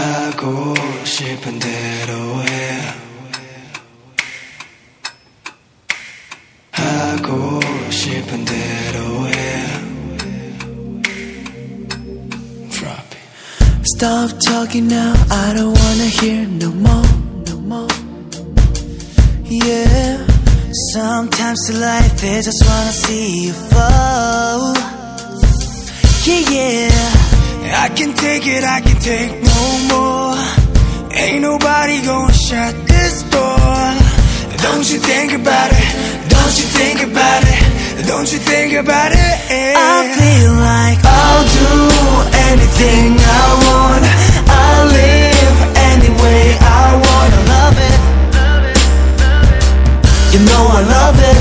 하고 싶은 대로 해 하고 싶은 대로 해 Drop it Stop talking now, I don't wanna hear no more, no more. Yeah. Sometimes in life I just wanna see you fall. Yeah, yeah. I can take it, I can take no more. Ain't nobody gonna shut this door. Don't you think about it? Don't you think about it? Don't you think about it? I feel like I'll do anything I want. I live any way I want. I love it. You know I love it.